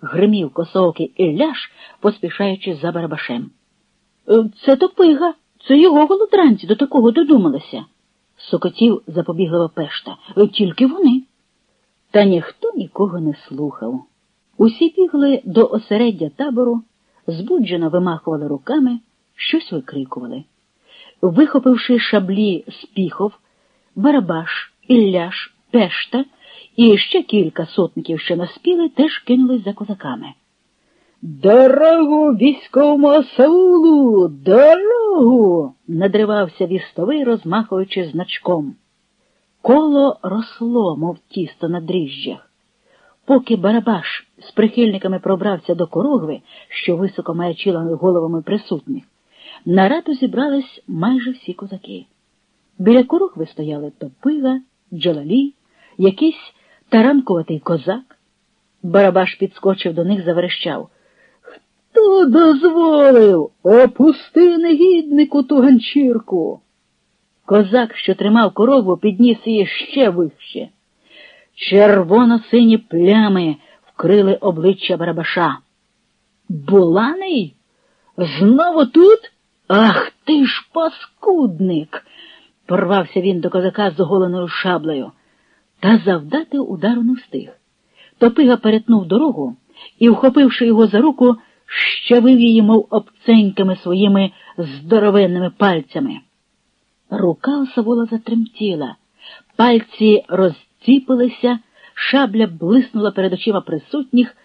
гримів косоокий Ілляш, поспішаючи за Барабашем. «Е, це топига, це його голодранці до такого додумалися. Сокотів запобіглива пешта. «Е, Тільки вони. Та ніхто нікого не слухав. Усі бігли до осереддя табору, збуджено вимахували руками, щось викрикували. Вихопивши шаблі з піхов, Барабаш, Ілляш, Пешта і ще кілька сотників, що наспіли, теж кинулись за козаками. Дорогу військовому Саулу! Дорогу! надривався вістовий, розмахуючи значком. Коло росло, мов тісто на дріжджах. Поки Барабаш з прихильниками пробрався до корогви, що високо маячила головами присутніх, на раду зібрались майже всі козаки. Біля корогви стояли топига, джалалі, якийсь таранкуватий козак. Барабаш підскочив до них, заверещав. Хто дозволив? Опусти негіднику ту ганчірку. Козак, що тримав корову, підніс її ще вище. Червоно-сині плями вкрили обличчя Барабаша. Буланий? Знову тут? Ах ти ж паскудник! Порвався він до козака з оголеною шаблею, та завдати удару не встиг. Топига перетнув дорогу і, вхопивши його за руку, щавив її, мов обценьками своїми здоровенними пальцями. Рука осавола затремтіла, пальці розціпилися, шабля блиснула перед очима присутніх,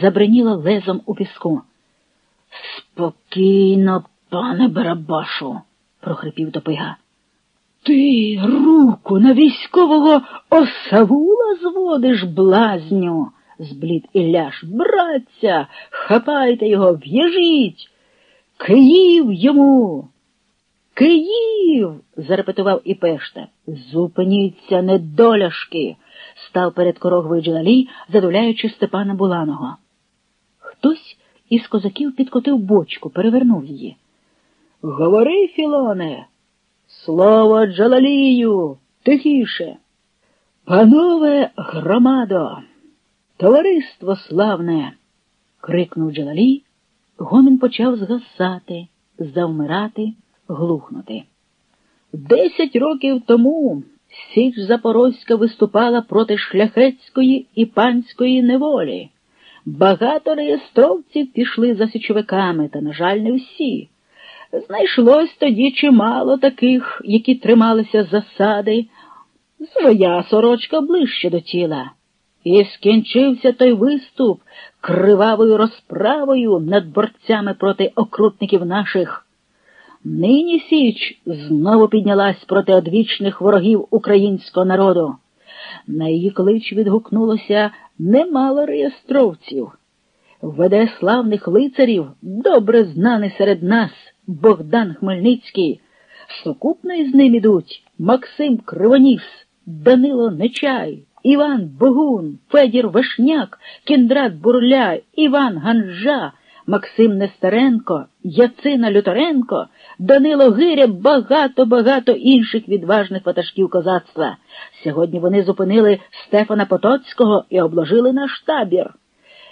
забриніла лезом у піску. Спокійно, пане Барабашу, прохрипів Топига. Ти руку на військового осавула зводиш, блазню, зблід Ілляш. Братця, хапайте його, в'яжіть. Київ йому. Київ. зарепетував і пешта. Зупиніться, недоляшки, став перед корогвою джалалі, задуляючи Степана Буланого. Хтось із козаків підкотив бочку, перевернув її. Говори, Філоне. Слово Джалалію, тихіше. Панове громадо, товариство славне, крикнув Джалалій, гомін почав згасати, завмирати, глухнути. Десять років тому Січ Запорозька виступала проти шляхетської і панської неволі. Багато реєстровців пішли за січовиками, та, на жаль, не всі. Знайшлось тоді чимало таких, які трималися засади, своя сорочка ближче до тіла. І скінчився той виступ кривавою розправою над борцями проти окрутників наших. Нині Січ знову піднялась проти одвічних ворогів українського народу. На її клич відгукнулося немало реєстровців. Веде славних лицарів, добре знаний серед нас. Богдан Хмельницький. Сукупно із ним ідуть Максим Кривоніс, Данило Нечай, Іван Богун, Федір Вишняк, Кіндрат Бурля, Іван Ганжа, Максим Нестеренко, Яцина Люторенко, Данило Гиря, багато-багато інших відважних ватажків козацтва. Сьогодні вони зупинили Стефана Потоцького і обложили наш табір.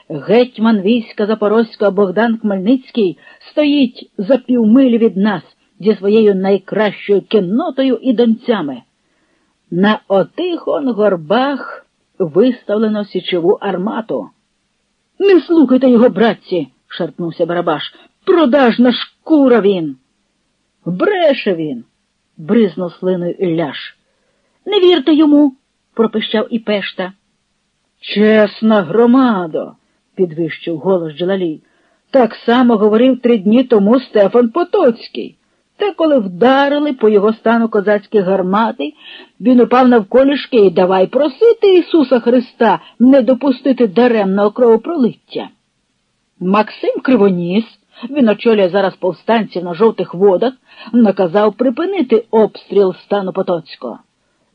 Гетьман війська Запорозького Богдан Хмельницький стоїть за півмилі від нас зі своєю найкращою кіннотою і донцями. На отих он горбах виставлено січову армату. Не слухайте його, братці, шарпнувся Барабаш. Продажна шкура він. Бреше він, бризнув слиною Ілляш. Не вірте йому, пропищав і пешта. Чесна громадо підвищив голос Джалалій. Так само говорив три дні тому Стефан Потоцький. Та коли вдарили по його стану козацькі гармати, він упав навколішки і давай просити Ісуса Христа не допустити даремного кровопролиття. Максим Кривоніс, він очолює зараз повстанців на жовтих водах, наказав припинити обстріл стану Потоцького.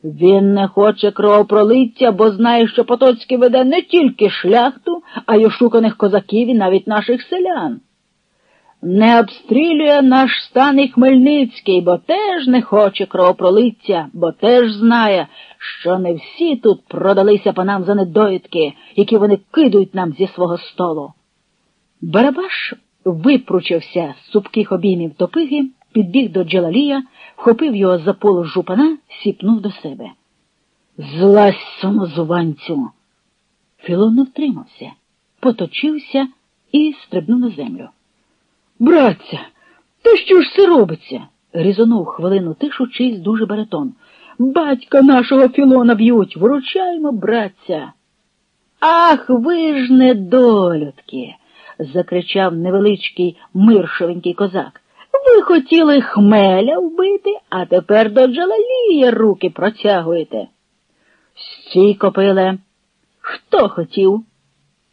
Він не хоче кровопролиття, бо знає, що Потоцький веде не тільки шляхту, а й ошуканих козаків і навіть наших селян. не обстрілює наш стан і Хмельницький, бо теж не хоче кровопролиття, бо теж знає, що не всі тут продалися панам за недоїдки, які вони кидують нам зі свого столу. Барабаш випручився з цупких обіймів топиги, підбіг до Джалалія, вхопив його за полу жупана, сіпнув до себе. Злазь, самозуванцю! Філон не втримався, поточився і стрибнув на землю. Братця, та що ж це робиться? різонув хвилину тишу чийсь дуже баритон. Батька нашого Філона б'ють, вручаймо, братця. Ах, ви ж недолюдки, закричав невеличкий миршевенький козак. Ви хотіли хмеля вбити, а тепер до джалалія руки протягуєте. Стій, копиле. Хто хотів?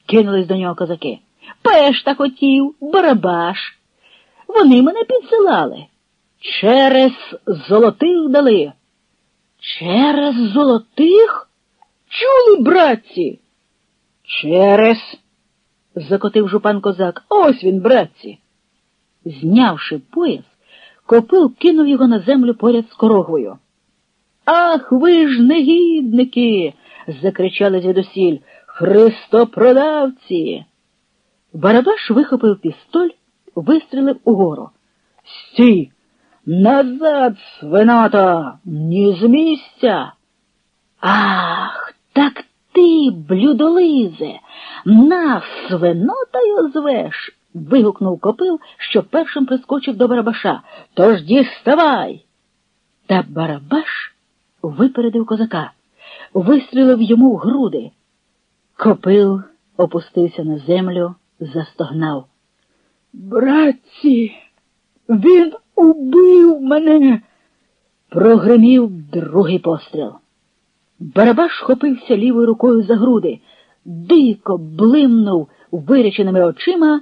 кинулись до нього козаки. Пешта хотів, барабаш. Вони мене підсилали. Через золотих дали. Через золотих? Чули, братці? Через, закотив жупан козак. Ось він, братці. Знявши пояс, копил кинув його на землю поряд з корогвою. Ах, ви ж негідники. закричали звідусіль. Христопродавці. Барабаш вихопив пістоль, вистрілив угору. Стій! Назад, свинота, ні з місця. Ах, так ти, блюдолизе, нас свинотою звеш. Вигукнув копил, що першим прискочив до Барабаша. Тож діставай. Та Барабаш випередив козака, вистрілив йому в груди. Копил опустився на землю, застогнав. Братці, він убив мене. Прогримів другий постріл. Барабаш хопився лівою рукою за груди, дико блимнув виреченими очима